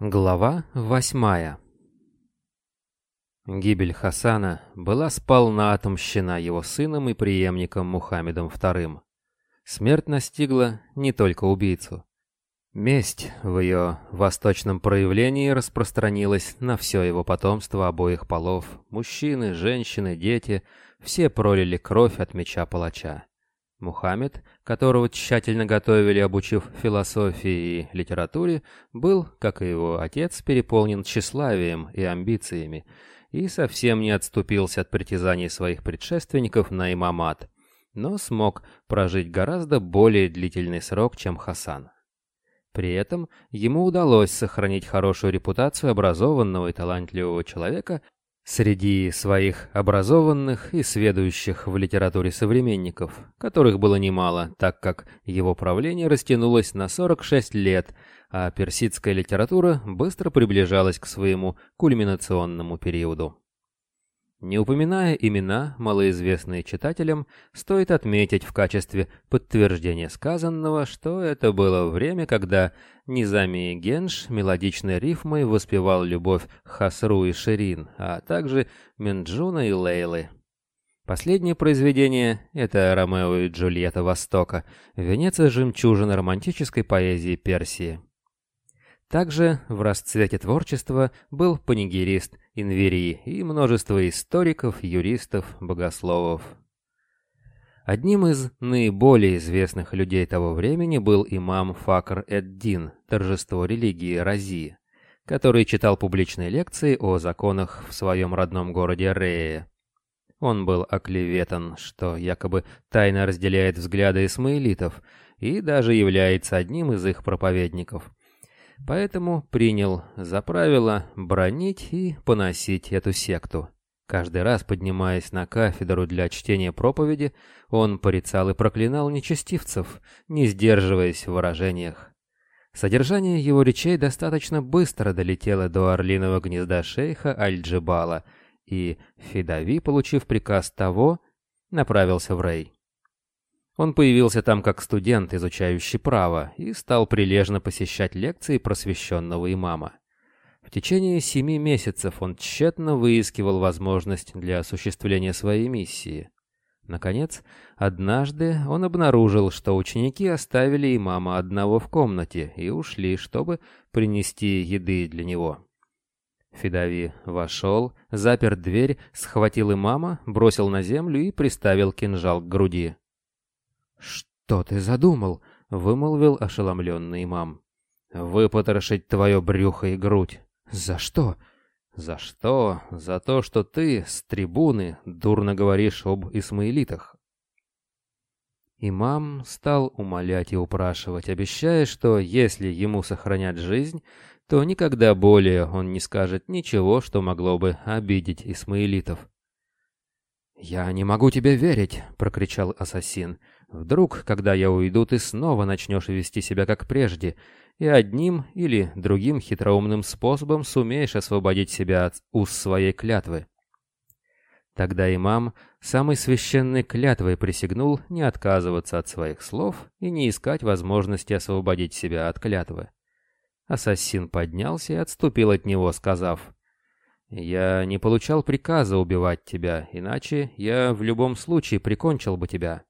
Глава восьмая Гибель Хасана была сполна отомщена его сыном и преемником Мухаммедом II. Смерть настигла не только убийцу. Месть в ее восточном проявлении распространилась на все его потомство обоих полов. Мужчины, женщины, дети — все пролили кровь от меча палача. Мухаммед, которого тщательно готовили, обучив философии и литературе, был, как и его отец, переполнен тщеславием и амбициями, и совсем не отступился от притязаний своих предшественников на имамат, но смог прожить гораздо более длительный срок, чем Хасан. При этом ему удалось сохранить хорошую репутацию образованного и талантливого человека Среди своих образованных и сведущих в литературе современников, которых было немало, так как его правление растянулось на 46 лет, а персидская литература быстро приближалась к своему кульминационному периоду. Не упоминая имена, малоизвестные читателям, стоит отметить в качестве подтверждения сказанного, что это было время, когда Низами Генш мелодичной рифмой воспевал любовь Хасру и Ширин, а также Менджуна и Лейлы. Последнее произведение — это «Ромео и Джульетта Востока», венец и жемчужина романтической поэзии Персии. Также в расцвете творчества был панигерист Инверии и множество историков, юристов, богословов. Одним из наиболее известных людей того времени был имам Факр эд-Дин, торжество религии Рази, который читал публичные лекции о законах в своем родном городе Рее. Он был оклеветан, что якобы тайно разделяет взгляды исмаилитов и даже является одним из их проповедников – Поэтому принял за правило бронить и поносить эту секту. Каждый раз, поднимаясь на кафедру для чтения проповеди, он порицал и проклинал нечестивцев, не сдерживаясь в выражениях. Содержание его речей достаточно быстро долетело до орлиного гнезда шейха Аль-Джибала, и Фидави, получив приказ того, направился в Рей. Он появился там как студент, изучающий право, и стал прилежно посещать лекции просвещенного имама. В течение семи месяцев он тщетно выискивал возможность для осуществления своей миссии. Наконец, однажды он обнаружил, что ученики оставили имама одного в комнате и ушли, чтобы принести еды для него. Фидави вошел, запер дверь, схватил имама, бросил на землю и приставил кинжал к груди. «Что ты задумал?» — вымолвил ошеломленный имам. «Выпотрошить твое брюхо и грудь». «За что?» «За что? За то, что ты с трибуны дурно говоришь об исмаилитах». Имам стал умолять и упрашивать, обещая, что если ему сохранят жизнь, то никогда более он не скажет ничего, что могло бы обидеть исмаилитов. «Я не могу тебе верить!» — прокричал ассасин. Вдруг, когда я уйду, ты снова начнешь вести себя как прежде, и одним или другим хитроумным способом сумеешь освободить себя от уз своей клятвы. Тогда имам самой священной клятвой присягнул не отказываться от своих слов и не искать возможности освободить себя от клятвы. Ассасин поднялся и отступил от него, сказав, «Я не получал приказа убивать тебя, иначе я в любом случае прикончил бы тебя».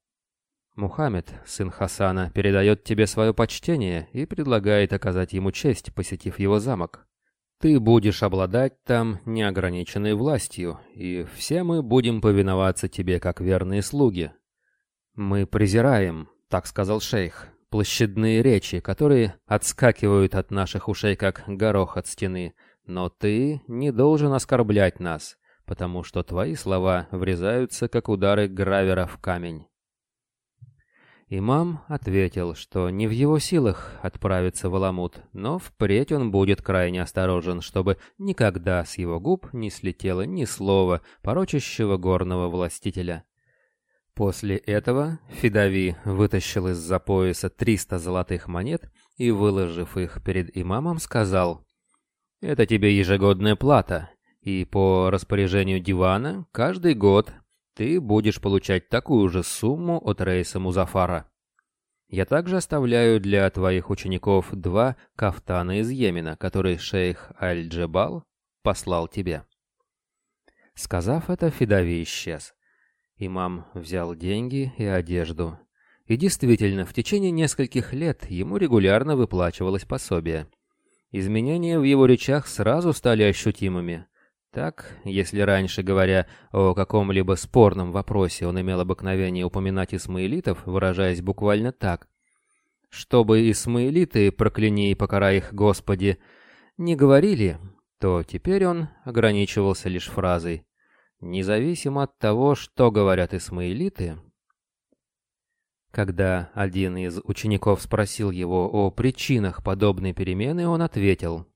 Мухаммед, сын Хасана, передает тебе свое почтение и предлагает оказать ему честь, посетив его замок. Ты будешь обладать там неограниченной властью, и все мы будем повиноваться тебе как верные слуги. Мы презираем, так сказал шейх, площадные речи, которые отскакивают от наших ушей как горох от стены, но ты не должен оскорблять нас, потому что твои слова врезаются как удары гравера в камень. Имам ответил, что не в его силах отправиться в Аламут, но впредь он будет крайне осторожен, чтобы никогда с его губ не слетело ни слова порочащего горного властителя. После этого Фидави вытащил из-за пояса 300 золотых монет и, выложив их перед имамом, сказал, «Это тебе ежегодная плата, и по распоряжению дивана каждый год ты будешь получать такую же сумму от Рейса Музафара. Я также оставляю для твоих учеников два кафтана из Йемена, которые шейх Аль-Джебал послал тебе». Сказав это, Федави исчез. Имам взял деньги и одежду. И действительно, в течение нескольких лет ему регулярно выплачивалось пособие. Изменения в его речах сразу стали ощутимыми. Так, если раньше, говоря о каком-либо спорном вопросе, он имел обыкновение упоминать исмаилитов, выражаясь буквально так. «Чтобы исмаилиты, прокляни и покарай их, Господи!» не говорили, то теперь он ограничивался лишь фразой Независимо от того, что говорят исмаилиты, когда один из учеников спросил его о причинах подобной перемены, он ответил,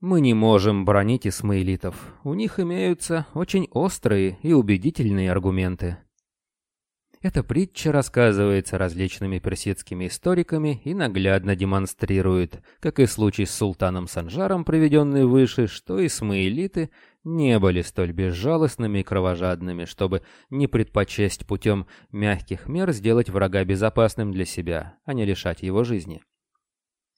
«Мы не можем бронить исмаилитов. У них имеются очень острые и убедительные аргументы». Эта притча рассказывается различными персидскими историками и наглядно демонстрирует, как и случай с султаном Санжаром, приведенный выше, что исмаилиты не были столь безжалостными и кровожадными, чтобы не предпочесть путем мягких мер сделать врага безопасным для себя, а не лишать его жизни.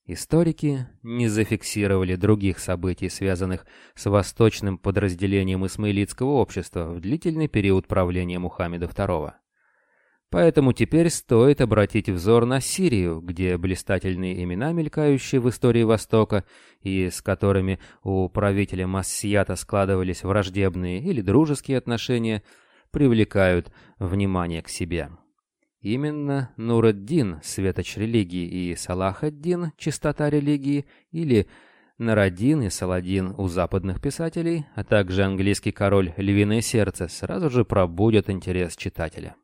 Историки не зафиксировали других событий, связанных с восточным подразделением исмаилитского общества в длительный период правления Мухаммеда II. Поэтому теперь стоит обратить взор на Сирию, где блистательные имена, мелькающие в истории Востока, и с которыми у правителя Массията складывались враждебные или дружеские отношения, привлекают внимание к себе. Именно Нураддин, светоч религии, и Салахаддин, чистота религии, или Нарадин и Саладин у западных писателей, а также английский король Львиное Сердце сразу же пробудят интерес читателя.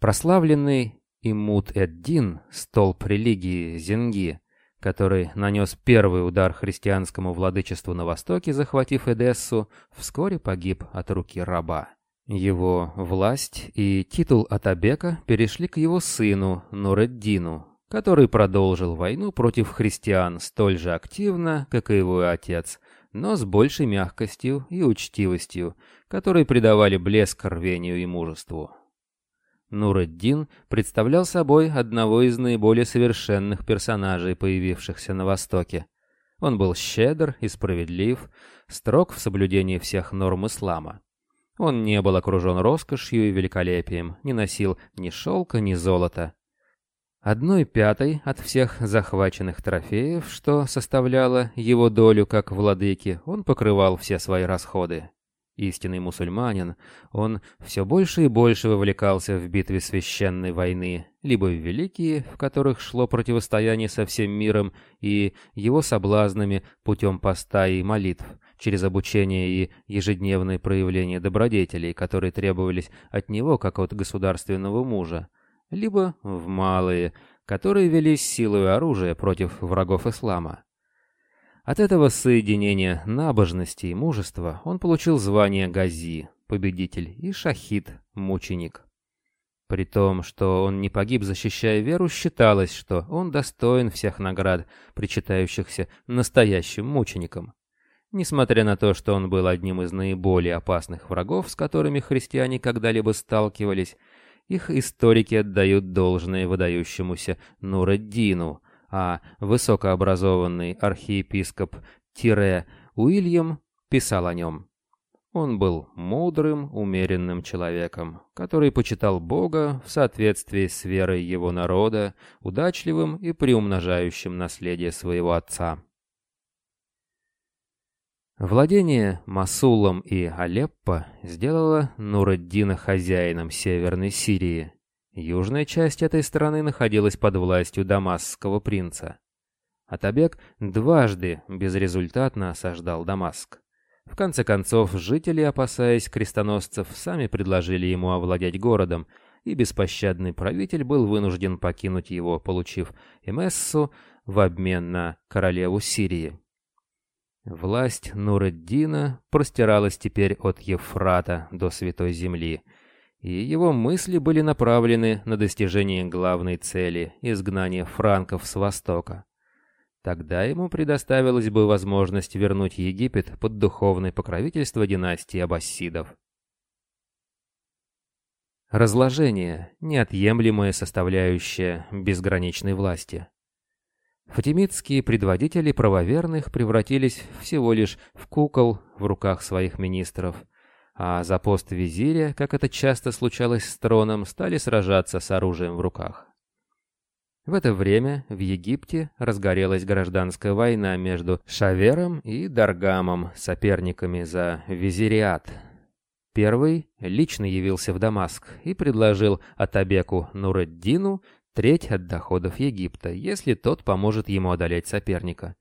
Прославленный Имут-эд-Дин, столб религии Зенги, который нанес первый удар христианскому владычеству на Востоке, захватив Эдессу, вскоре погиб от руки раба. Его власть и титул Атабека перешли к его сыну Нуреддину, который продолжил войну против христиан столь же активно, как и его отец, но с большей мягкостью и учтивостью, которые придавали блеск рвению и мужеству. Нуреддин представлял собой одного из наиболее совершенных персонажей, появившихся на Востоке. Он был щедр и справедлив, строг в соблюдении всех норм ислама. Он не был окружен роскошью и великолепием, не носил ни шелка, ни золота. Одной пятой от всех захваченных трофеев, что составляло его долю как владыки, он покрывал все свои расходы. Истинный мусульманин, он все больше и больше вовлекался в битвы священной войны, либо в великие, в которых шло противостояние со всем миром и его соблазнами путем поста и молитв, через обучение и ежедневное проявление добродетелей, которые требовались от него, как от государственного мужа, либо в малые, которые велись силой оружия против врагов ислама. От этого соединения набожности и мужества он получил звание Гази, победитель, и Шахид, мученик. При том, что он не погиб, защищая веру, считалось, что он достоин всех наград, причитающихся настоящим мученикам. Несмотря на то, что он был одним из наиболее опасных врагов, с которыми христиане когда-либо сталкивались, их историки отдают должное выдающемуся Нураддину, а высокообразованный архиепископ Тире Уильям писал о нем. Он был мудрым, умеренным человеком, который почитал Бога в соответствии с верой его народа, удачливым и приумножающим наследие своего отца. Владение Масулом и Алеппо сделало Нураддина хозяином Северной Сирии, Южная часть этой страны находилась под властью дамасского принца. Атабек дважды безрезультатно осаждал Дамаск. В конце концов, жители, опасаясь крестоносцев, сами предложили ему овладеть городом, и беспощадный правитель был вынужден покинуть его, получив Эмессу в обмен на королеву Сирии. Власть Нуреддина простиралась теперь от Ефрата до Святой Земли — и его мысли были направлены на достижение главной цели – изгнания франков с Востока. Тогда ему предоставилась бы возможность вернуть Египет под духовное покровительство династии аббасидов. Разложение – неотъемлемая составляющая безграничной власти. Фатимидские предводители правоверных превратились всего лишь в кукол в руках своих министров, а за пост визиря, как это часто случалось с троном, стали сражаться с оружием в руках. В это время в Египте разгорелась гражданская война между Шавером и Даргамом, соперниками за визириат – Первый лично явился в Дамаск и предложил Атабеку Нуреддину треть от доходов Египта, если тот поможет ему одолеть соперника.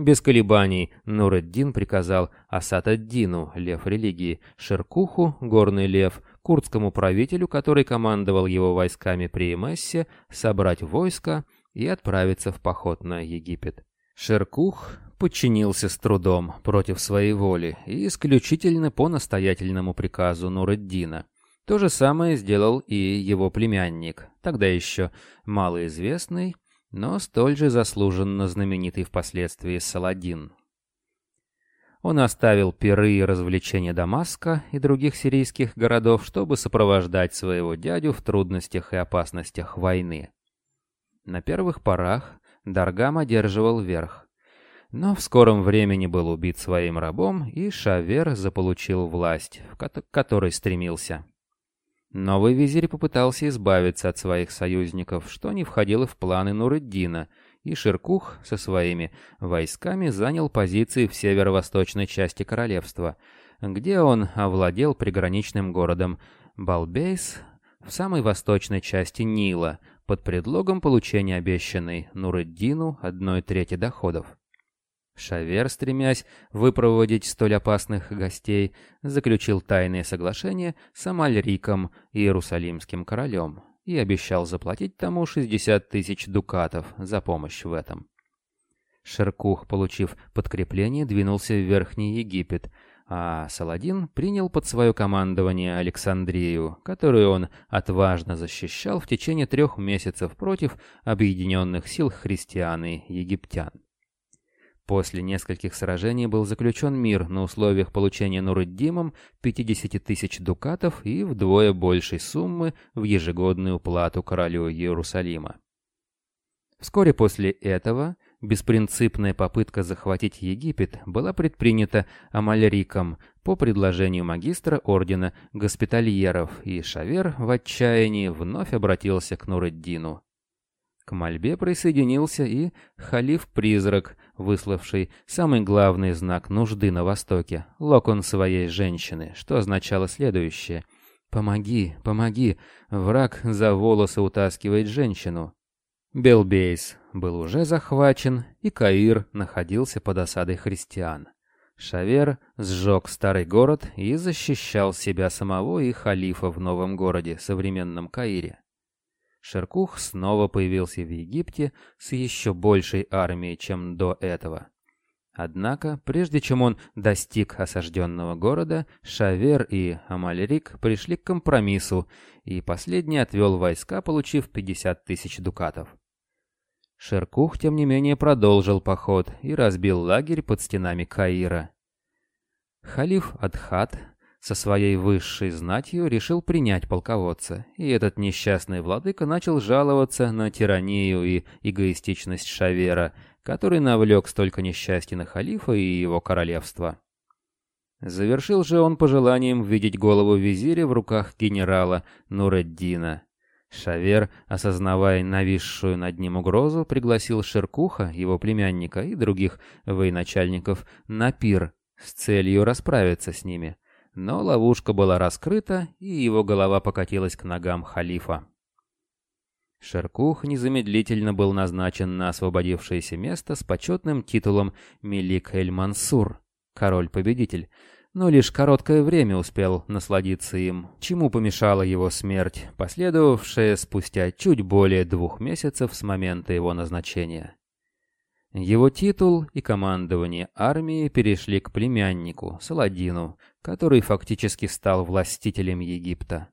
Без колебаний Нуреддин приказал Асад-ад-Дину, лев религии, Шеркуху, горный лев, курдскому правителю, который командовал его войсками при Эмессе, собрать войско и отправиться в поход на Египет. Шеркух подчинился с трудом против своей воли и исключительно по настоятельному приказу Нуреддина. То же самое сделал и его племянник, тогда еще малоизвестный, но столь же заслуженно знаменитый впоследствии Саладин. Он оставил пиры и развлечения Дамаска и других сирийских городов, чтобы сопровождать своего дядю в трудностях и опасностях войны. На первых порах Даргам одерживал верх, но в скором времени был убит своим рабом, и Шавер заполучил власть, к которой стремился. Новый визирь попытался избавиться от своих союзников, что не входило в планы Нуреддина, и Ширкух со своими войсками занял позиции в северо-восточной части королевства, где он овладел приграничным городом Балбейс в самой восточной части Нила, под предлогом получения обещанной Нуреддину одной трети доходов. Шавер, стремясь выпроводить столь опасных гостей, заключил тайное соглашение с Амальриком, иерусалимским королем, и обещал заплатить тому 60 тысяч дукатов за помощь в этом. Шеркух, получив подкрепление, двинулся в Верхний Египет, а Саладин принял под свое командование Александрию, которую он отважно защищал в течение трех месяцев против объединенных сил христиан и египтян. После нескольких сражений был заключен мир на условиях получения Нуруддимом 50 тысяч дукатов и вдвое большей суммы в ежегодную плату королю Иерусалима. Вскоре после этого беспринципная попытка захватить Египет была предпринята Амальриком по предложению магистра ордена госпитальеров, и Шавер в отчаянии вновь обратился к Нуреддину. К мольбе присоединился и халиф-призрак, выславший самый главный знак нужды на Востоке — локон своей женщины, что означало следующее — «Помоги, помоги, враг за волосы утаскивает женщину». Белбейс был уже захвачен, и Каир находился под осадой христиан. Шавер сжег старый город и защищал себя самого и халифа в новом городе, современном Каире. Шеркух снова появился в Египте с еще большей армией, чем до этого. Однако, прежде чем он достиг осажденного города, Шавер и Амальрик пришли к компромиссу, и последний отвел войска, получив 50 тысяч дукатов. Шеркух, тем не менее, продолжил поход и разбил лагерь под стенами Каира. Халиф Адхат со своей высшей знатью решил принять полководца, и этот несчастный владыка начал жаловаться на тиранию и эгоистичность Шавера, который навлек столько несчастья на халифа и его королевство. Завершил же он пожеланием видеть голову визиря в руках генерала Нуреддина. Шавер, осознавая нависшую над ним угрозу, пригласил Шеркуха, его племянника и других военачальников на пир с целью расправиться с ними но ловушка была раскрыта, и его голова покатилась к ногам халифа. Шеркух незамедлительно был назначен на освободившееся место с почетным титулом Мелик Эль-Мансур, король-победитель, но лишь короткое время успел насладиться им, чему помешала его смерть, последовавшая спустя чуть более двух месяцев с момента его назначения. Его титул и командование армией перешли к племяннику, Саладину, который фактически стал властителем Египта.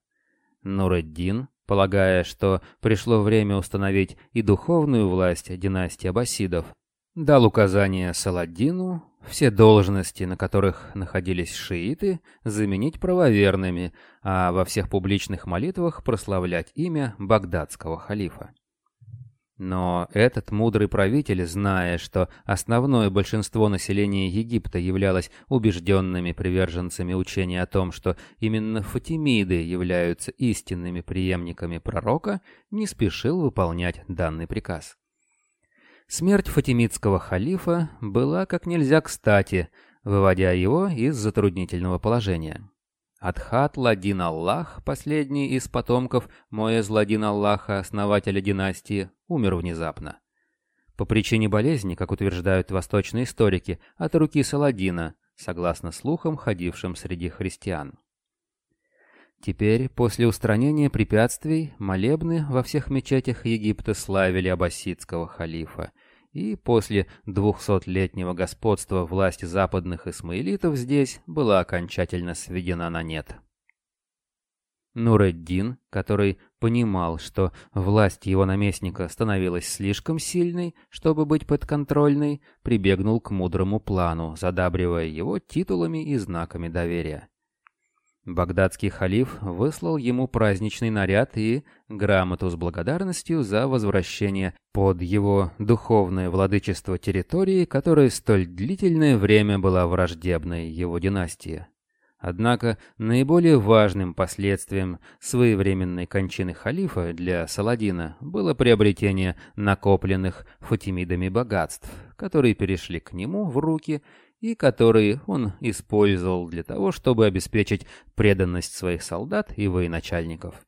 Нуреддин, полагая, что пришло время установить и духовную власть династии аббасидов, дал указание Саладину все должности, на которых находились шииты, заменить правоверными, а во всех публичных молитвах прославлять имя багдадского халифа. Но этот мудрый правитель, зная, что основное большинство населения Египта являлось убежденными приверженцами учения о том, что именно фатимиды являются истинными преемниками пророка, не спешил выполнять данный приказ. Смерть фатимидского халифа была как нельзя кстати, выводя его из затруднительного положения. Адхат Ладин Аллах, последний из потомков Моэз Ладин Аллаха, основателя династии, умер внезапно. По причине болезни, как утверждают восточные историки, от руки Саладина, согласно слухам, ходившим среди христиан. Теперь, после устранения препятствий, молебны во всех мечетях Египта славили аббасидского халифа, и после двухсотлетнего господства власть западных исмаилитов здесь была окончательно сведена на нет. Нуреддин, который понимал, что власть его наместника становилась слишком сильной, чтобы быть подконтрольной, прибегнул к мудрому плану, задабривая его титулами и знаками доверия. Багдадский халиф выслал ему праздничный наряд и грамоту с благодарностью за возвращение под его духовное владычество территории, которая столь длительное время была враждебной его династии. Однако наиболее важным последствием своевременной кончины халифа для Саладина было приобретение накопленных фатимидами богатств, которые перешли к нему в руки и которые он использовал для того, чтобы обеспечить преданность своих солдат и военачальников.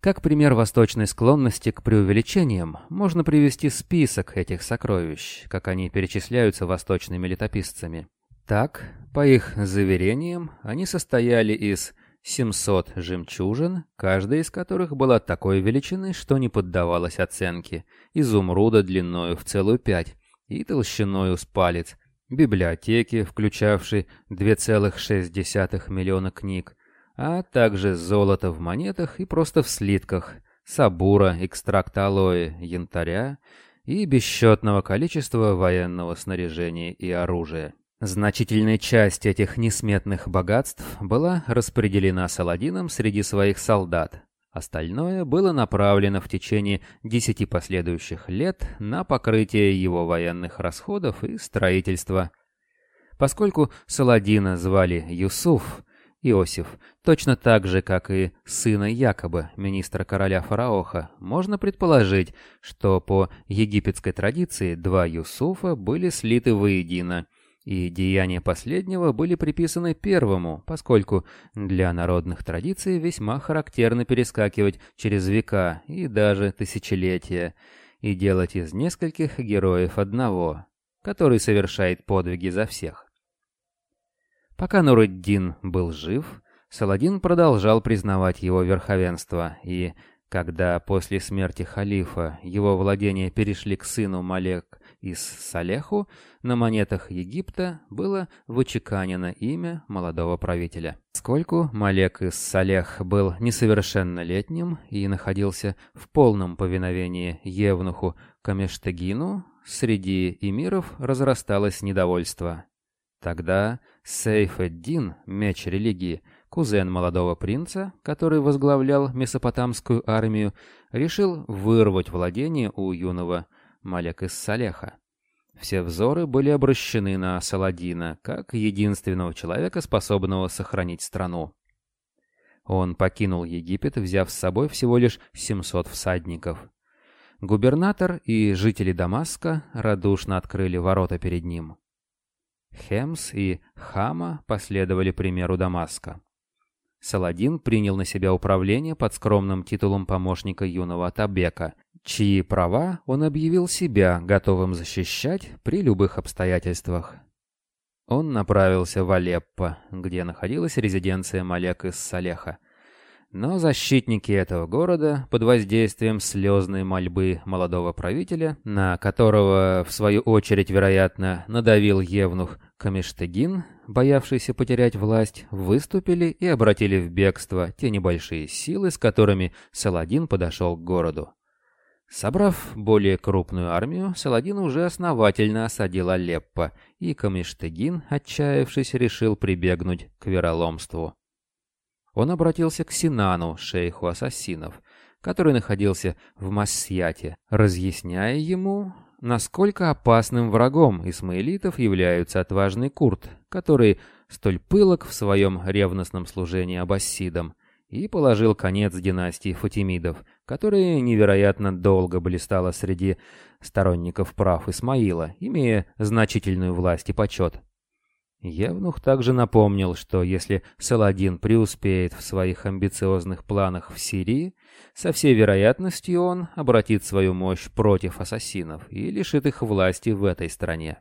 Как пример восточной склонности к преувеличениям, можно привести список этих сокровищ, как они перечисляются восточными летописцами. Так, по их заверениям, они состояли из 700 жемчужин, каждая из которых была такой величины, что не поддавалась оценке, изумруда длиною в целую пять и толщиною с палец, библиотеки, включавшей 2,6 миллиона книг, а также золото в монетах и просто в слитках, сабура, экстракта алоэ, янтаря и бесчетного количества военного снаряжения и оружия. Значительная часть этих несметных богатств была распределена Саладином среди своих солдат, Остальное было направлено в течение десяти последующих лет на покрытие его военных расходов и строительство. Поскольку Саладина звали Юсуф, Иосиф, точно так же, как и сына Якоба, министра короля Фараоха, можно предположить, что по египетской традиции два Юсуфа были слиты воедино – и деяния последнего были приписаны первому, поскольку для народных традиций весьма характерно перескакивать через века и даже тысячелетия, и делать из нескольких героев одного, который совершает подвиги за всех. Пока Нуруддин был жив, Саладин продолжал признавать его верховенство, и когда после смерти халифа его владения перешли к сыну Малек из Салеху на монетах Египта было вычеканено имя молодого правителя. Сколько Малек из Салех был несовершеннолетним и находился в полном повиновении Евнуху Камештегину, среди эмиров разрасталось недовольство. Тогда Сейф-эд-Дин, меч религии, кузен молодого принца, который возглавлял месопотамскую армию, решил вырвать владение у юного Малек из Салеха. Все взоры были обращены на Саладина, как единственного человека, способного сохранить страну. Он покинул Египет, взяв с собой всего лишь 700 всадников. Губернатор и жители Дамаска радушно открыли ворота перед ним. Хемс и Хама последовали примеру Дамаска. Саладин принял на себя управление под скромным титулом помощника юного Атабека, чьи права он объявил себя готовым защищать при любых обстоятельствах. Он направился в Алеппо, где находилась резиденция Малек из Салеха. Но защитники этого города, под воздействием слезной мольбы молодого правителя, на которого, в свою очередь, вероятно, надавил Евнух Камештегин, боявшийся потерять власть, выступили и обратили в бегство те небольшие силы, с которыми Саладин подошел к городу. Собрав более крупную армию, Саладин уже основательно осадил Алеппо, и Камиштегин, отчаявшись, решил прибегнуть к вероломству. Он обратился к Синану, шейху ассасинов, который находился в Массьяте, разъясняя ему, насколько опасным врагом исмаилитов являются отважный Курт, который столь пылок в своем ревностном служении аббасидам, и положил конец династии Фатимидов, которая невероятно долго блистала среди сторонников прав Исмаила, имея значительную власть и почет. Евнух также напомнил, что если Саладин преуспеет в своих амбициозных планах в Сирии, со всей вероятностью он обратит свою мощь против ассасинов и лишит их власти в этой стране.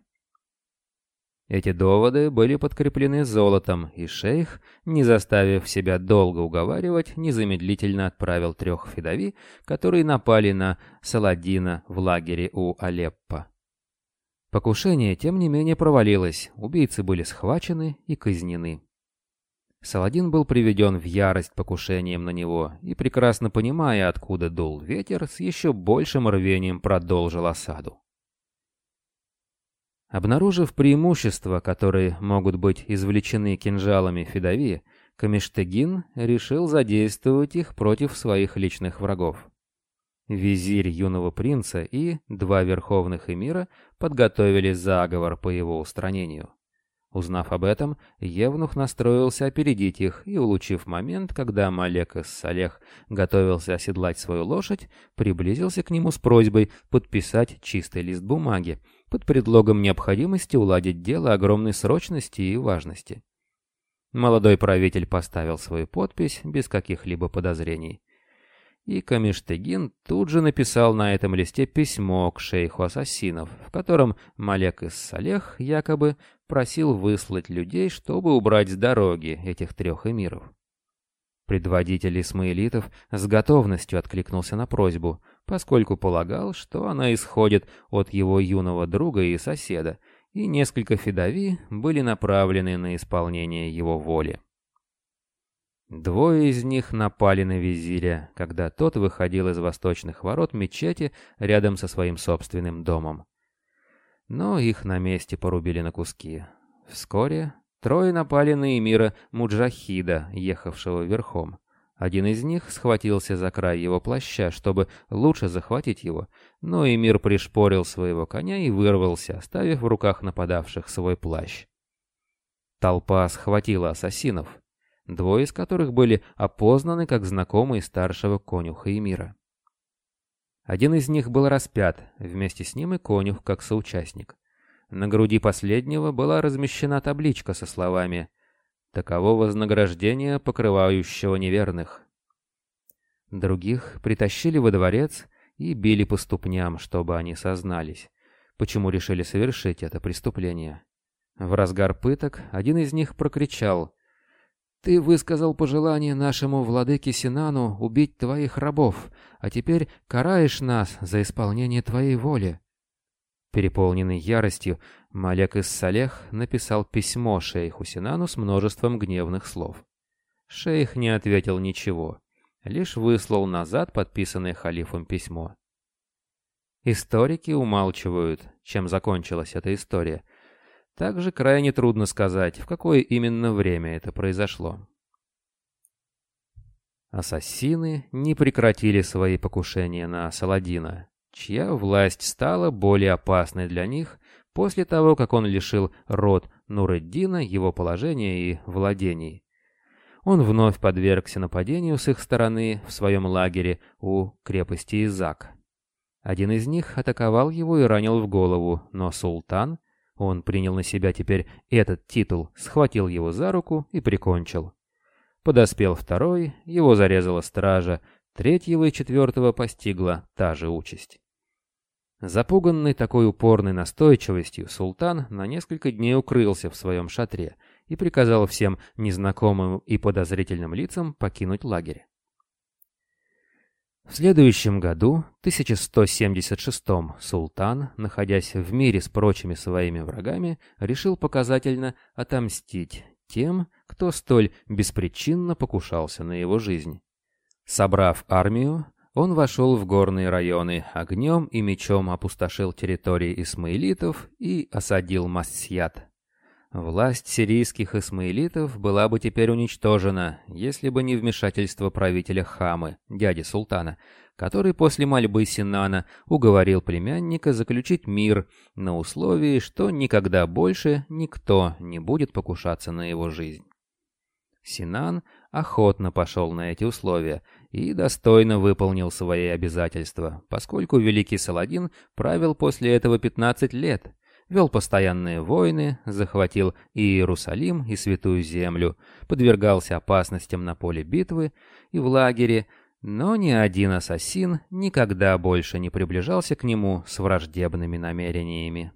Эти доводы были подкреплены золотом, и шейх, не заставив себя долго уговаривать, незамедлительно отправил трех фидави, которые напали на Саладина в лагере у Алеппо. Покушение, тем не менее, провалилось, убийцы были схвачены и казнены. Саладин был приведен в ярость покушением на него и, прекрасно понимая, откуда дул ветер, с еще большим рвением продолжил осаду. Обнаружив преимущества, которые могут быть извлечены кинжалами Федави, Камиштегин решил задействовать их против своих личных врагов. Визирь юного принца и два верховных эмира подготовили заговор по его устранению. Узнав об этом, Евнух настроился опередить их и, улучив момент, когда Малек из Салех готовился оседлать свою лошадь, приблизился к нему с просьбой подписать чистый лист бумаги, под предлогом необходимости уладить дело огромной срочности и важности. Молодой правитель поставил свою подпись без каких-либо подозрений. И Камиштегин тут же написал на этом листе письмо к шейху ассасинов, в котором Малек из Салех якобы просил выслать людей, чтобы убрать с дороги этих трех эмиров. Предводитель исмаилитов с готовностью откликнулся на просьбу, поскольку полагал, что она исходит от его юного друга и соседа, и несколько фидави были направлены на исполнение его воли. Двое из них напали на визиря, когда тот выходил из восточных ворот мечети рядом со своим собственным домом. Но их на месте порубили на куски. Вскоре Трое напали на эмира Муджахида, ехавшего верхом. Один из них схватился за край его плаща, чтобы лучше захватить его, но эмир пришпорил своего коня и вырвался, оставив в руках нападавших свой плащ. Толпа схватила ассасинов, двое из которых были опознаны как знакомые старшего конюха эмира. Один из них был распят, вместе с ним и конюх как соучастник. На груди последнего была размещена табличка со словами «Таково вознаграждение, покрывающего неверных». Других притащили во дворец и били по ступням, чтобы они сознались, почему решили совершить это преступление. В разгар пыток один из них прокричал «Ты высказал пожелание нашему владыке Синану убить твоих рабов, а теперь караешь нас за исполнение твоей воли». Переполненный яростью, Малек из Салех написал письмо шейху Синану с множеством гневных слов. Шейх не ответил ничего, лишь выслал назад подписанное халифом письмо. Историки умалчивают, чем закончилась эта история. Также крайне трудно сказать, в какое именно время это произошло. Ассасины не прекратили свои покушения на Саладина чья власть стала более опасной для них после того, как он лишил род Нуреддина его положения и владений. Он вновь подвергся нападению с их стороны в своем лагере у крепости Изак. Один из них атаковал его и ранил в голову, но султан, он принял на себя теперь этот титул, схватил его за руку и прикончил. Подоспел второй, его зарезала стража, третьего и четвертого постигла та же участь. Запуганный такой упорной настойчивостью, султан на несколько дней укрылся в своем шатре и приказал всем незнакомым и подозрительным лицам покинуть лагерь. В следующем году, 1176-м, султан, находясь в мире с прочими своими врагами, решил показательно отомстить тем, кто столь беспричинно покушался на его жизнь. Собрав армию, Он вошел в горные районы, огнем и мечом опустошил территории исмаилитов и осадил Масьят. Власть сирийских исмаилитов была бы теперь уничтожена, если бы не вмешательство правителя Хамы, дяди султана, который после мольбы Синана уговорил племянника заключить мир на условии, что никогда больше никто не будет покушаться на его жизнь. Синан охотно пошел на эти условия и достойно выполнил свои обязательства, поскольку великий Саладин правил после этого 15 лет, вел постоянные войны, захватил и Иерусалим, и Святую Землю, подвергался опасностям на поле битвы и в лагере, но ни один ассасин никогда больше не приближался к нему с враждебными намерениями.